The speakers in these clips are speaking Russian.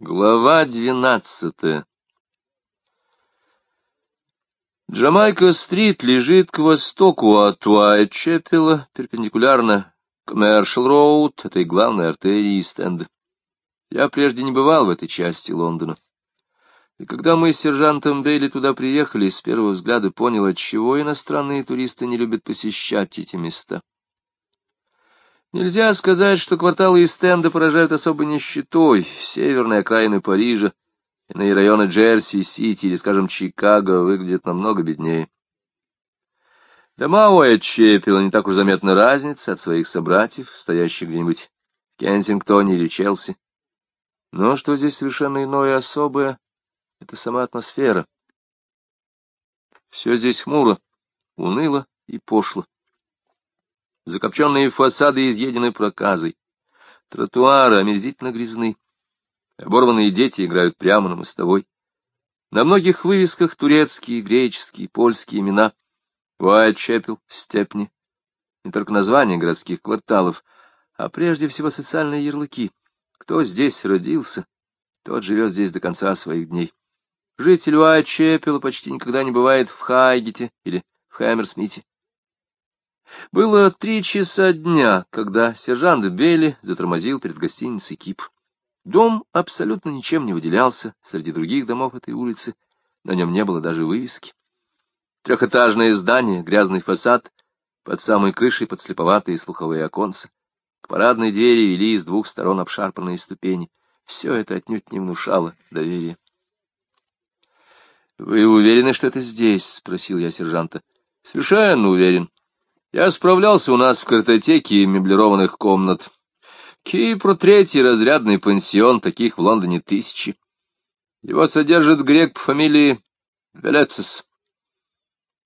Глава двенадцатая Джамайка-стрит лежит к востоку от Уайт-Чеппела, перпендикулярно Коммершал-Роуд, этой главной артерии Стенда. Я прежде не бывал в этой части Лондона. И когда мы с сержантом Бейли туда приехали, с первого взгляда понял, отчего иностранные туристы не любят посещать эти места. Нельзя сказать, что кварталы из стенда поражают особой нищетой. Северные окраины Парижа, иные районы Джерси-Сити или, скажем, Чикаго выглядят намного беднее. Дома у Эдчепела не так уж заметна разница от своих собратьев, стоящих где-нибудь в Кенсингтоне или Челси. Но что здесь совершенно иное и особое, это сама атмосфера. Все здесь хмуро, уныло и пошло. Закопченные фасады изъедены проказой. Тротуары омерзительно грязны. Оборванные дети играют прямо на мостовой. На многих вывесках турецкие, греческие, польские имена. Уайтчепел, Степни. Не только названия городских кварталов, а прежде всего социальные ярлыки. Кто здесь родился, тот живет здесь до конца своих дней. Житель Уайтчепела почти никогда не бывает в Хайгете или в Хэмерсмите. Было три часа дня, когда сержант Белли затормозил перед гостиницей Кип. Дом абсолютно ничем не выделялся среди других домов этой улицы, на нем не было даже вывески. Трехэтажное здание, грязный фасад, под самой крышей подслеповатые слуховые оконца. К парадной двери вели с двух сторон обшарпанные ступени. Все это отнюдь не внушало доверия. — Вы уверены, что это здесь? — спросил я сержанта. — Совершенно уверен. Я справлялся у нас в картотеке меблированных комнат. Кипр — третий разрядный пансион, таких в Лондоне тысячи. Его содержит грек по фамилии Велецис.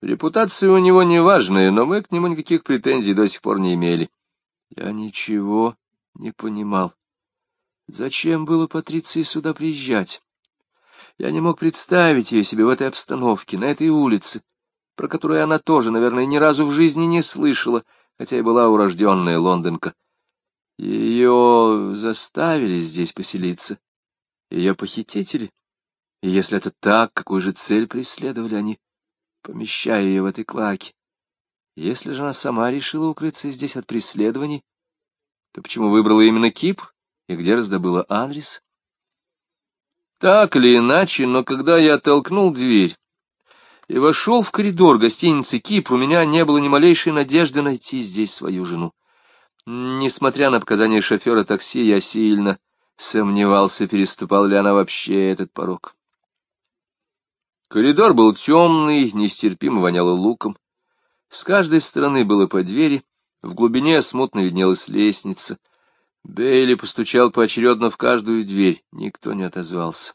Репутация у него неважная, но мы к нему никаких претензий до сих пор не имели. Я ничего не понимал. Зачем было Патриции сюда приезжать? Я не мог представить ее себе в этой обстановке, на этой улице, про которую она тоже, наверное, ни разу в жизни не слышала, хотя и была урожденная лондонка. Ее заставили здесь поселиться. Ее похитители. И если это так, какую же цель преследовали они, помещая ее в этой клаке? Если же она сама решила укрыться здесь от преследований, то почему выбрала именно Кипр и где раздобыла адрес? Так или иначе, но когда я толкнул дверь, и вошел в коридор гостиницы «Кипр», у меня не было ни малейшей надежды найти здесь свою жену. Несмотря на показания шофера такси, я сильно сомневался, переступал ли она вообще этот порог. Коридор был темный, нестерпимо воняло луком. С каждой стороны было по двери, в глубине смутно виднелась лестница. Бейли постучал поочередно в каждую дверь, никто не отозвался.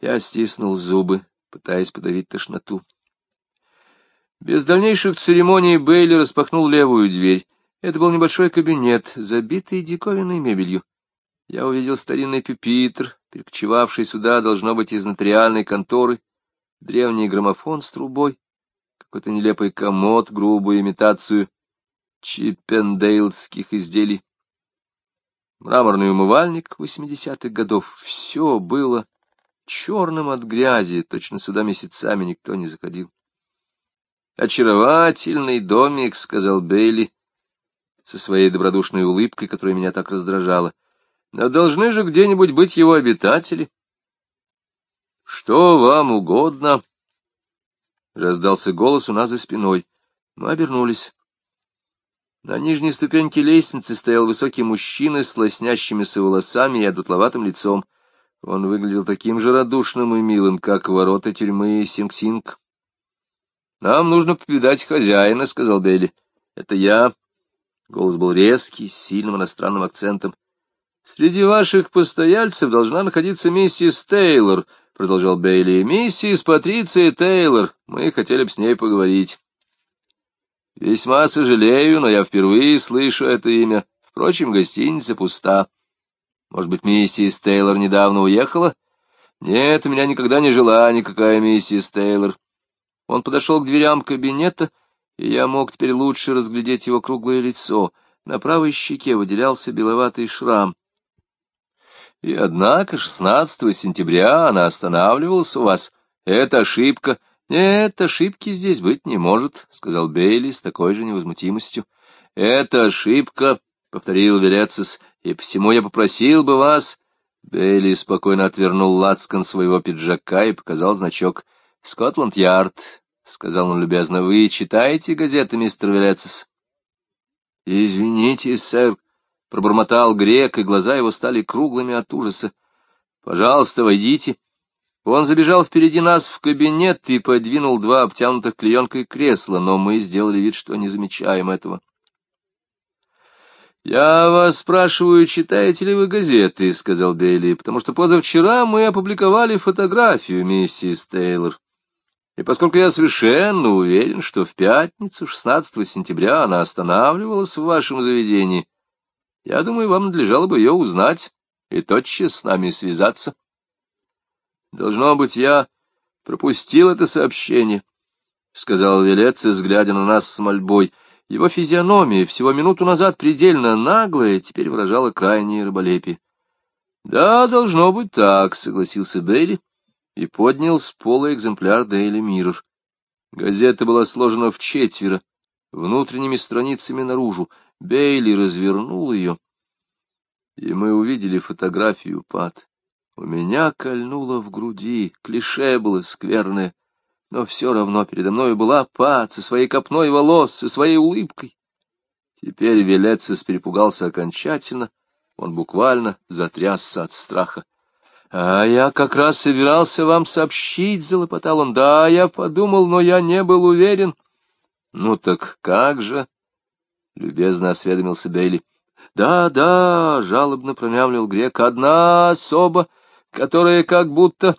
Я стиснул зубы, пытаясь подавить тошноту. Без дальнейших церемоний Бейли распахнул левую дверь. Это был небольшой кабинет, забитый диковинной мебелью. Я увидел старинный пюпитр, перекочевавший сюда, должно быть, из нотариальной конторы, древний граммофон с трубой, какой-то нелепый комод, грубую имитацию чиппендейлских изделий, мраморный умывальник восьмидесятых годов. Все было черным от грязи, точно сюда месяцами никто не заходил. «Очаровательный домик», — сказал Бейли со своей добродушной улыбкой, которая меня так раздражала. «Но должны же где-нибудь быть его обитатели». «Что вам угодно?» — раздался голос у нас за спиной. Мы обернулись. На нижней ступеньке лестницы стоял высокий мужчина с лоснящимися волосами и одутловатым лицом. Он выглядел таким же радушным и милым, как ворота тюрьмы Синг-Синг. — Нам нужно повидать хозяина, — сказал Белли. — Это я. Голос был резкий, с сильным иностранным акцентом. — Среди ваших постояльцев должна находиться миссис Тейлор, — продолжал Бейли. — Миссис Патриция Тейлор. Мы хотели бы с ней поговорить. — Весьма сожалею, но я впервые слышу это имя. Впрочем, гостиница пуста. Может быть, миссис Тейлор недавно уехала? Нет, у меня никогда не жила никакая миссис Тейлор. Он подошел к дверям кабинета, и я мог теперь лучше разглядеть его круглое лицо. На правой щеке выделялся беловатый шрам. И однако 16 сентября она останавливалась у вас. Это ошибка. Нет, ошибки здесь быть не может, — сказал Бейли с такой же невозмутимостью. Это ошибка, — повторил Велецис, — и посему я попросил бы вас... Бейли спокойно отвернул лацкан своего пиджака и показал значок «Скотланд-Ярд», — сказал он любезно. — Вы читаете газеты, мистер Велецис? — Извините, сэр, — пробормотал грек, и глаза его стали круглыми от ужаса. — Пожалуйста, войдите. Он забежал впереди нас в кабинет и подвинул два обтянутых клеенкой кресла, но мы сделали вид, что не замечаем этого. «Я вас спрашиваю, читаете ли вы газеты?» — сказал Бейли, «потому что позавчера мы опубликовали фотографию миссис Тейлор. И поскольку я совершенно уверен, что в пятницу, 16 сентября, она останавливалась в вашем заведении, я думаю, вам надлежало бы ее узнать и тотчас с нами связаться. Должно быть, я пропустил это сообщение, — сказал Велецис, глядя на нас с мольбой. Его физиономия, всего минуту назад предельно наглая, теперь выражала крайнее рыболепие. — Да, должно быть так, — согласился Бейли и поднял с пола экземпляр Дейли Миррор. Газета была сложена в четверо, внутренними страницами наружу, Бейли развернул ее, и мы увидели фотографию Пат. У меня кольнуло в груди, клише было скверное, но все равно передо мной была Пат со своей копной волос, со своей улыбкой. Теперь Велецис перепугался окончательно, он буквально затрясся от страха. — А я как раз собирался вам сообщить, — залопотал он. — Да, я подумал, но я не был уверен. — Ну так как же? — любезно осведомился Бейли. — Да, да, — жалобно промямлил грек, — одна особа, которая как будто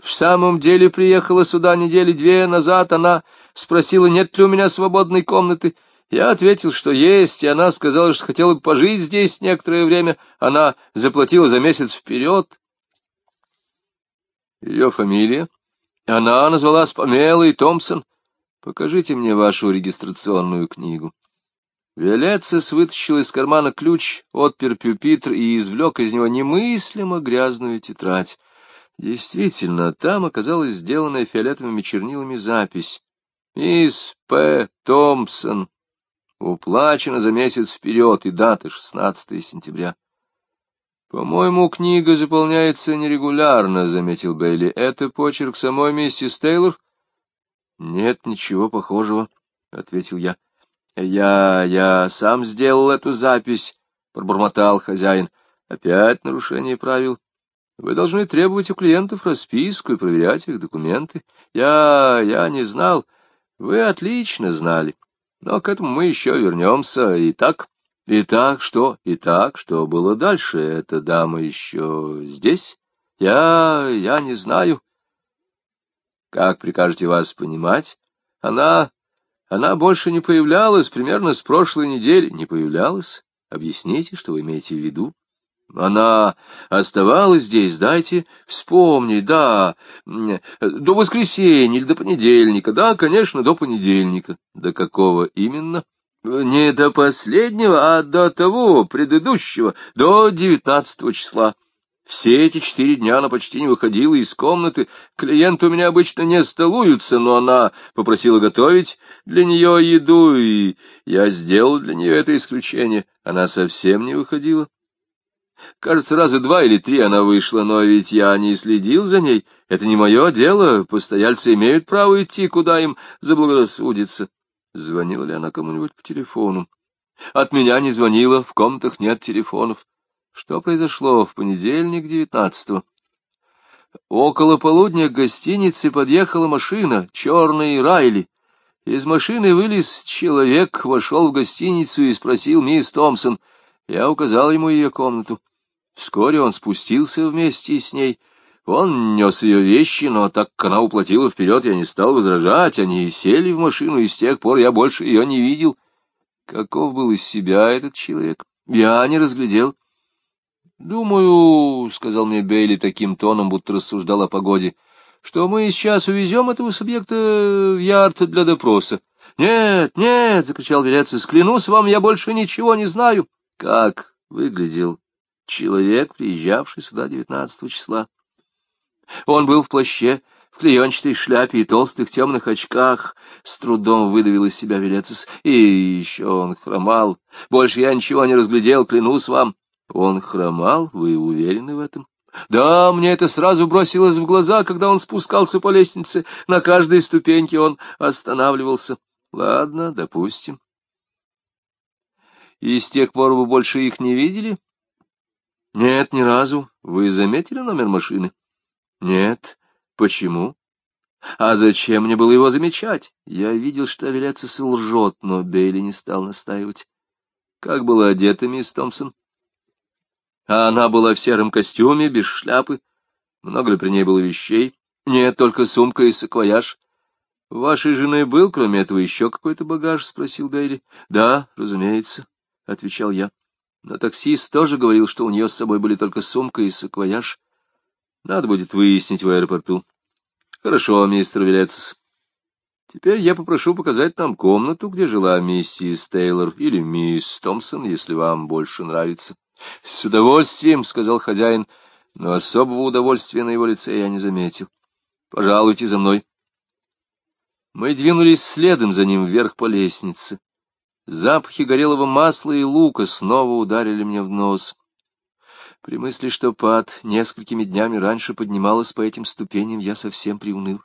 в самом деле приехала сюда недели две назад. Она спросила, нет ли у меня свободной комнаты. Я ответил, что есть, и она сказала, что хотела бы пожить здесь некоторое время. Она заплатила за месяц вперед. Ее фамилия? Она назвалась Памелой Томпсон. Покажите мне вашу регистрационную книгу. Виолетцис вытащил из кармана ключ, отпер пюпитр и извлек из него немыслимо грязную тетрадь. Действительно, там оказалась сделанная фиолетовыми чернилами запись. «Мисс П. Томпсон. Уплачено за месяц вперед, и дата 16 сентября». «По-моему, книга заполняется нерегулярно», — заметил Бейли. «Это почерк самой миссис Тейлор?» «Нет ничего похожего», — ответил я. «Я... я сам сделал эту запись», — пробормотал хозяин. «Опять нарушение правил. Вы должны требовать у клиентов расписку и проверять их документы. Я... я не знал. Вы отлично знали. Но к этому мы еще вернемся. Итак, итак, что? Итак, что было дальше? Эта дама еще здесь? Я... я не знаю. Как прикажете вас понимать? Она... Она больше не появлялась примерно с прошлой недели. Не появлялась? Объясните, что вы имеете в виду. Она оставалась здесь, дайте вспомнить, да, до воскресенья или до понедельника, да, конечно, до понедельника. До какого именно? Не до последнего, а до того, предыдущего, до девятнадцатого числа. Все эти четыре дня она почти не выходила из комнаты. Клиенты у меня обычно не столуются, но она попросила готовить для нее еду, и я сделал для нее это исключение. Она совсем не выходила. Кажется, раза два или три она вышла, но ведь я не следил за ней. Это не мое дело. Постояльцы имеют право идти, куда им заблагорассудится. Звонила ли она кому-нибудь по телефону? От меня не звонила, в комнатах нет телефонов. Что произошло в понедельник девятнадцатого? Около полудня к гостинице подъехала машина, черный Райли. Из машины вылез человек, вошел в гостиницу и спросил мисс Томпсон. Я указал ему ее комнату. Вскоре он спустился вместе с ней. Он нес ее вещи, но так как она уплатила вперед, я не стал возражать. Они сели в машину, и с тех пор я больше ее не видел. Каков был из себя этот человек? Я не разглядел. «Думаю, — сказал мне Бейли таким тоном, будто рассуждал о погоде, — что мы сейчас увезем этого субъекта в ярд для допроса». «Нет, нет!» — закричал Верецис. «Клянусь вам, я больше ничего не знаю». «Как выглядел человек, приезжавший сюда девятнадцатого числа. Он был в плаще, в клеенчатой шляпе и толстых темных очках, с трудом выдавил из себя Велецис. И еще он хромал. Больше я ничего не разглядел, клянусь вам. Он хромал? Вы уверены в этом? Да, мне это сразу бросилось в глаза, когда он спускался по лестнице. На каждой ступеньке он останавливался. Ладно, допустим. И с тех пор вы больше их не видели? Нет, ни разу. Вы заметили номер машины? Нет. Почему? А зачем мне было его замечать? Я видел, что Авелецис лжет, но Бейли не стал настаивать. Как была одета мисс Томпсон? А она была в сером костюме, без шляпы. Много ли при ней было вещей? Нет, только сумка и саквояж. — Вашей жены был, кроме этого, еще какой-то багаж? — спросил Бейли. — Да, разумеется, — отвечал я. Но таксист тоже говорил, что у нее с собой были только сумка и саквояж. Надо будет выяснить в аэропорту. — Хорошо, мистер Вилецис. Теперь я попрошу показать нам комнату, где жила миссис Тейлор или мисс Томпсон, если вам больше нравится. — С удовольствием, — сказал хозяин, но особого удовольствия на его лице я не заметил. — Пожалуйте за мной. Мы двинулись следом за ним вверх по лестнице. Запахи горелого масла и лука снова ударили мне в нос. При мысли, что Пат несколькими днями раньше поднималась по этим ступеням, я совсем приуныл.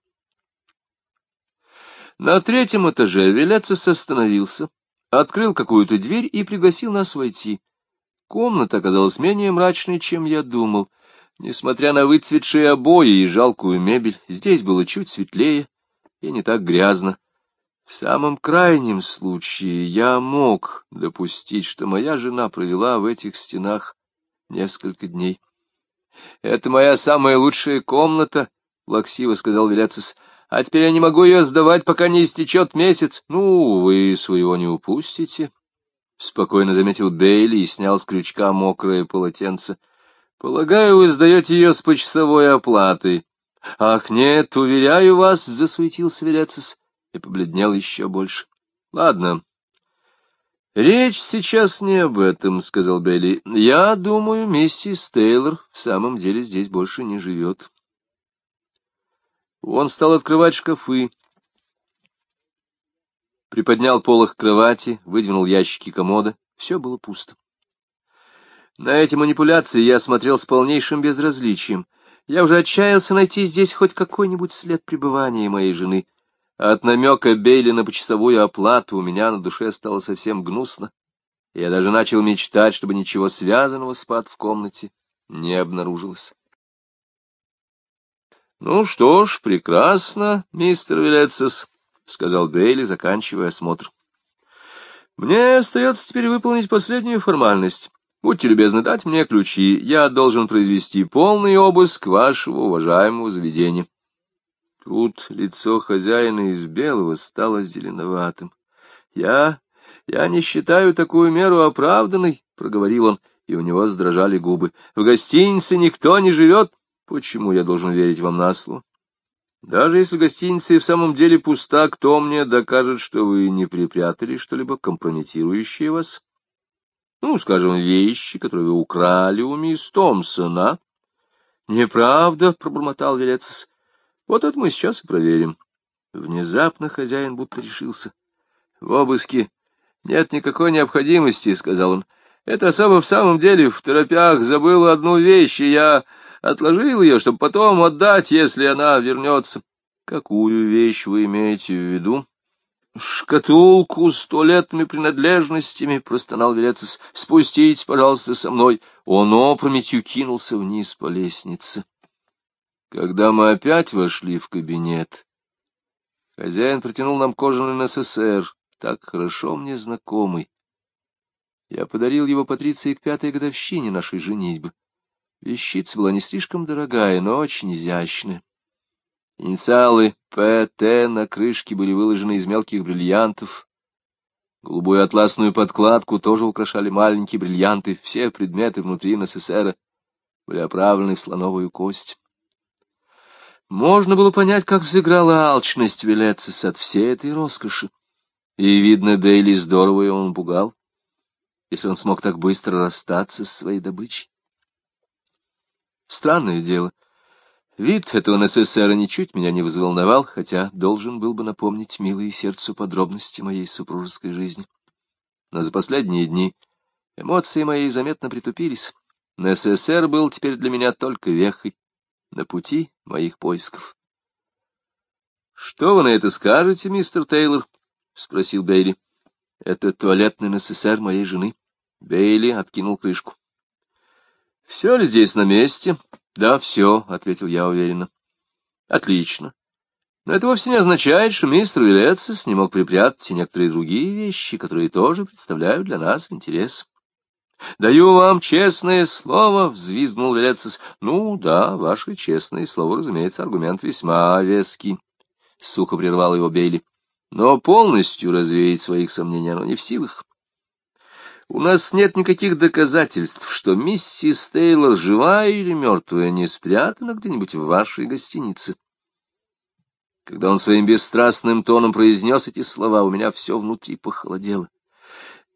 На третьем этаже Велецис остановился, открыл какую-то дверь и пригласил нас войти. Комната оказалась менее мрачной, чем я думал. Несмотря на выцветшие обои и жалкую мебель, здесь было чуть светлее и не так грязно. В самом крайнем случае я мог допустить, что моя жена провела в этих стенах несколько дней. — Это моя самая лучшая комната, — плаксиво сказал Веляцис. — А теперь я не могу ее сдавать, пока не истечет месяц. — Ну, вы своего не упустите, — спокойно заметил Бейли и снял с крючка мокрое полотенце. — Полагаю, вы сдаете ее с почасовой оплатой. — Ах, нет, уверяю вас, — засуетился Веляцис и побледнел еще больше. — Ладно. — Речь сейчас не об этом, — сказал Белли. — Я думаю, миссис Тейлор в самом деле здесь больше не живет. Он стал открывать шкафы, приподнял полох кровати, выдвинул ящики комода. Все было пусто. На эти манипуляции я смотрел с полнейшим безразличием. Я уже отчаялся найти здесь хоть какой-нибудь след пребывания моей жены. От намека Бейли на почасовую оплату у меня на душе стало совсем гнусно. Я даже начал мечтать, чтобы ничего связанного с Пат в комнате не обнаружилось. — Ну что ж, прекрасно, мистер Вилетсес, — сказал Бейли, заканчивая осмотр. — Мне остается теперь выполнить последнюю формальность. Будьте любезны дать мне ключи, я должен произвести полный обыск вашего уважаемого заведения. Тут лицо хозяина из белого стало зеленоватым. — Я... я не считаю такую меру оправданной, — проговорил он, и у него сдрожали губы. — В гостинице никто не живет. Почему я должен верить вам на слово? Даже если гостиница и в самом деле пуста, кто мне докажет, что вы не припрятали что-либо компрометирующее вас? Ну, скажем, вещи, которые вы украли у мисс Томпсона. — Неправда, — пробормотал Велецис. — Вот это мы сейчас и проверим. Внезапно хозяин будто решился. — В обыске нет никакой необходимости, — сказал он. — Это особо в самом деле в торопях забыл одну вещь, и я отложил ее, чтобы потом отдать, если она вернется. — Какую вещь вы имеете в виду? шкатулку с туалетными принадлежностями, — простонал Верецис. — Спуститесь, пожалуйста, со мной. Он опрометью кинулся вниз по лестнице. Когда мы опять вошли в кабинет, хозяин протянул нам кожаный НССР, так хорошо мне знакомый. Я подарил его Патриции к пятой годовщине нашей женитьбы. Вещица была не слишком дорогая, но очень изящная. Инициалы «ПТ» на крышке были выложены из мелких бриллиантов. Голубую атласную подкладку тоже украшали маленькие бриллианты. Все предметы внутри НССР были оправлены в слоновую кость. Можно было понять, как взыграла алчность Велецис от всей этой роскоши. И, видно, Бейли здорово его пугал, если он смог так быстро расстаться с своей добычей. Странное дело. Вид этого НССРа ничуть меня не взволновал, хотя должен был бы напомнить милые сердцу подробности моей супружеской жизни. Но за последние дни эмоции мои заметно притупились. НССР был теперь для меня только вехой на пути моих поисков. — Что вы на это скажете, мистер Тейлор? — спросил Бейли. — Это туалетный НССР моей жены. Бейли откинул крышку. — Все ли здесь на месте? — Да, все, — ответил я уверенно. — Отлично. Но это вовсе не означает, что мистер Вилецис не мог припрятать и некоторые другие вещи, которые тоже представляют для нас интерес. — Даю вам честное слово, — взвизгнул Вилецис. — Ну, да, ваше честное слово, разумеется, аргумент весьма веский. Сухо прервал его Бейли. Но полностью развеять своих сомнений оно не в силах. У нас нет никаких доказательств, что миссис Тейлор, живая или мертвая, не спрятана где-нибудь в вашей гостинице. Когда он своим бесстрастным тоном произнес эти слова, у меня все внутри похолодело. —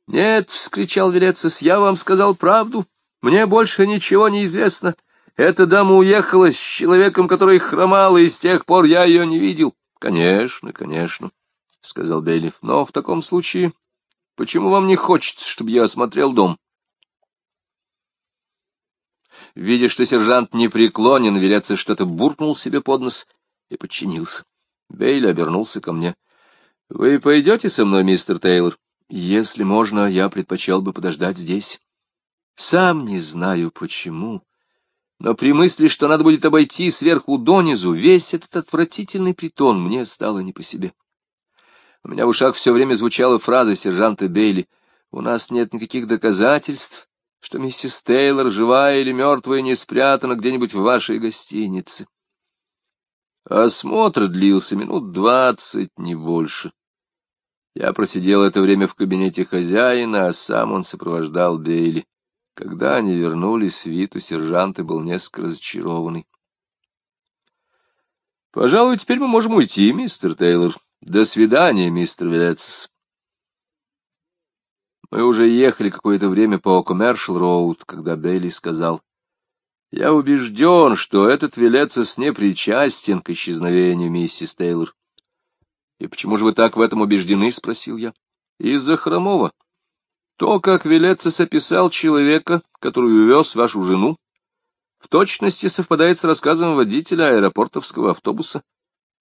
Нет, — вскричал Велецис, — я вам сказал правду. Мне больше ничего не известно. Эта дама уехала с человеком, который хромал, и с тех пор я ее не видел. — Конечно, конечно, — сказал Бейлиф. — Но в таком случае Почему вам не хочется, чтобы я осмотрел дом? Видя, что сержант не преклонен, Вереца что-то буркнул себе под нос и подчинился. Бейли обернулся ко мне. — Вы пойдете со мной, мистер Тейлор? — Если можно, я предпочел бы подождать здесь. Сам не знаю, почему, но при мысли, что надо будет обойти сверху донизу, весь этот отвратительный притон мне стало не по себе. У меня в ушах все время звучала фраза сержанта Бейли. «У нас нет никаких доказательств, что миссис Тейлор, живая или мертвая, не спрятана где-нибудь в вашей гостинице». Осмотр длился минут двадцать, не больше. Я просидел это время в кабинете хозяина, а сам он сопровождал Бейли. Когда они вернулись, вид у сержанта был несколько разочарованный. — Пожалуй, теперь мы можем уйти, мистер Тейлор, до свидания, мистер Вилецис. Мы уже ехали какое-то время по Commercial Роуд, когда Бейли сказал, «Я убежден, что этот Вилецис не причастен к исчезновению миссис Тейлор». «И почему же вы так в этом убеждены?» — спросил я. «Из-за хромого. То, как Вилецис описал человека, который увез вашу жену, в точности совпадает с рассказом водителя аэропортовского автобуса.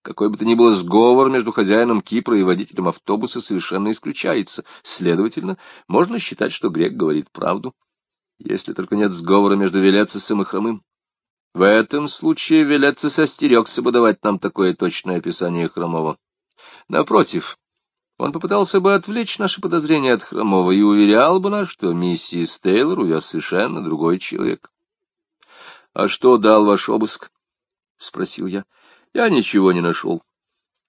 Какой бы то ни было сговор между хозяином Кипра и водителем автобуса совершенно исключается. Следовательно, можно считать, что грек говорит правду, если только нет сговора между Велецисом и Хромым. В этом случае Велецис остерегся бы давать нам такое точное описание Хромова. Напротив, он попытался бы отвлечь наши подозрения от Хромова и уверял бы нас, что миссис Тейлор увез совершенно другой человек. — А что дал ваш обыск? — спросил я я ничего не нашел.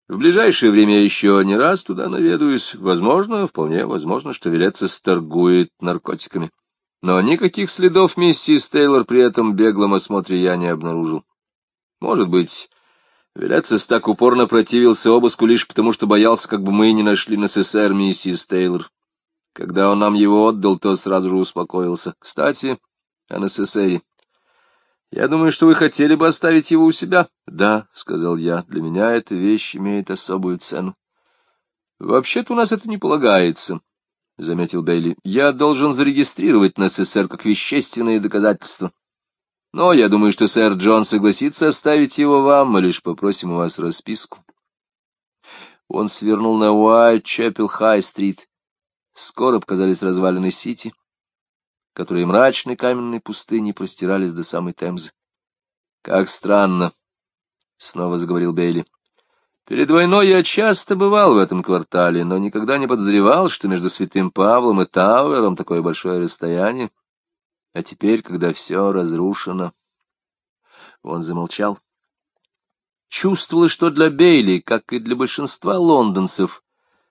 В ближайшее время еще не раз туда наведаюсь. Возможно, вполне возможно, что Велецис торгует наркотиками. Но никаких следов миссис Тейлор при этом беглом осмотре я не обнаружил. Может быть, Велецис так упорно противился обыску лишь потому, что боялся, как бы мы не нашли на СССР миссис Тейлор. Когда он нам его отдал, то сразу же успокоился. Кстати, о НССРе. Я думаю, что вы хотели бы оставить его у себя. Да, — сказал я, — для меня эта вещь имеет особую цену. Вообще-то у нас это не полагается, — заметил Бейли. Я должен зарегистрировать на СССР как вещественные доказательства. Но я думаю, что сэр Джон согласится оставить его вам, мы лишь попросим у вас расписку. Он свернул на Уайт-Чепел-Хай-стрит. Скоро показались развалины Сити которые мрачной каменной пустыней простирались до самой Темзы. — Как странно, — снова заговорил Бейли. — Перед войной я часто бывал в этом квартале, но никогда не подозревал, что между Святым Павлом и Тауэром такое большое расстояние. А теперь, когда все разрушено... Он замолчал. Чувствовалось, что для Бейли, как и для большинства лондонцев,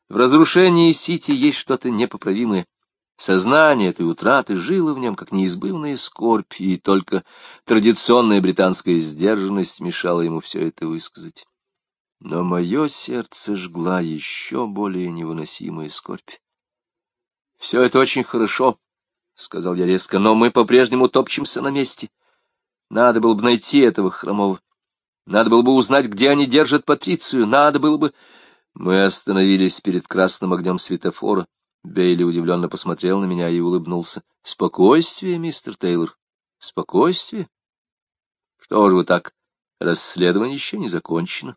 в разрушении Сити есть что-то непоправимое. Сознание этой утраты жило в нем, как неизбывная скорбь, и только традиционная британская сдержанность мешала ему все это высказать. Но мое сердце жгла еще более невыносимая скорбь. — Все это очень хорошо, — сказал я резко, — но мы по-прежнему топчемся на месте. Надо было бы найти этого хромого. Надо было бы узнать, где они держат Патрицию. Надо было бы... Мы остановились перед красным огнем светофора. Бейли удивленно посмотрел на меня и улыбнулся. — Спокойствие, мистер Тейлор, спокойствие. Что же вы так? Расследование еще не закончено.